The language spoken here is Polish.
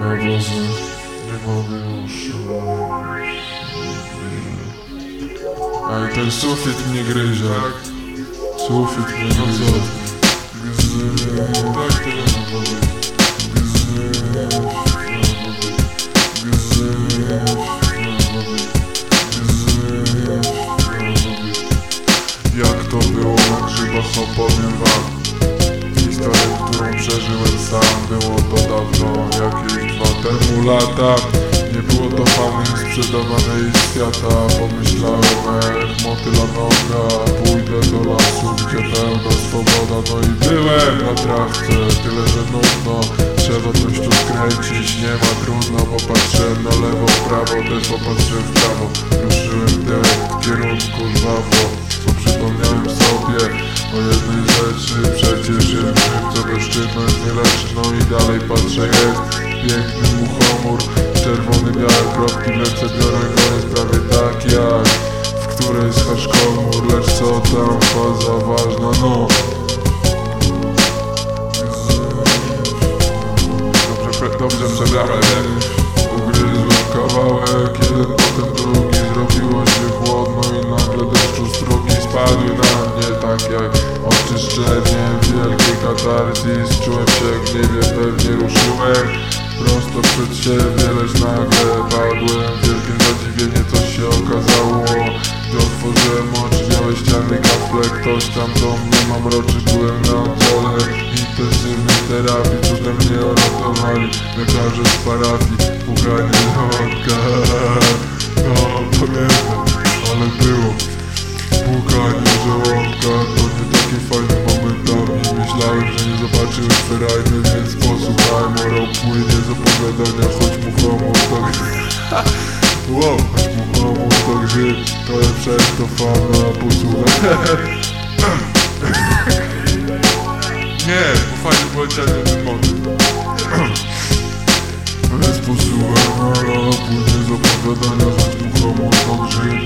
Boże, nie mogę już. Ale ten sufit mnie gryzie. Sufit mnie gryzie. Gzy, tak tyle gzy, gzy, Jak to było na grzybach opowiem wam Historię, którą przeżyłem sam Było to dawno, jakieś dwa temu lata. Nie było to famy sprzedawanej z świata. Pomyślałem jak motyla noga. Pójdę do lasu, gdzie pełna swoboda. No i byłem na trawce, tyle że nudno. Trzeba coś tu skręcić, nie ma trudno Popatrzyłem na lewo, w prawo, też popatrzyłem w prawo. Ruszyłem w tył, w kierunku żwawo. Bo przypomniałem sobie o jednej rzeczy Przecież jest grzyb, co bezczynność nie leczy No i dalej patrzę, jest piękny muchomór Czerwony, białe kropki w ręce biorę Go jest prawie tak jak w której z komór Lecz co tam faza ważna, no Dobrze, dobrze przebrałem Ugryzłem kawałek, jeden potem drugi Zrobiło się chłodno i nagle deszczu strugi Spadły na mnie tak jak oczyszczenie Wielki katarzis, czułem się jak nie wiem, pewnie ruszyłem Prosto przed siebie, lecz nagle padłem. Wielkie zadziwienie, coś się okazało. Gdy otworzyłem oczy, miałeś ściany kafle Ktoś tam do mnie mamroczy, byłem na oddziale Intensywnej terapii, cudem mnie uratowali Lekarze z parafii, pukanie żołądka No, Myślałem, że nie zobaczyłem ferajny, więc posłuchałem Orał płynie z opowiadania, choć mu homo tak Wow, choć mu homo grzyb, to lepsza jest to fama, posłuchaj. Nie, bo fajnie poleciałem ten motyw Bez posłucham, ale później z opowiadania Choć mu homo to grzyb,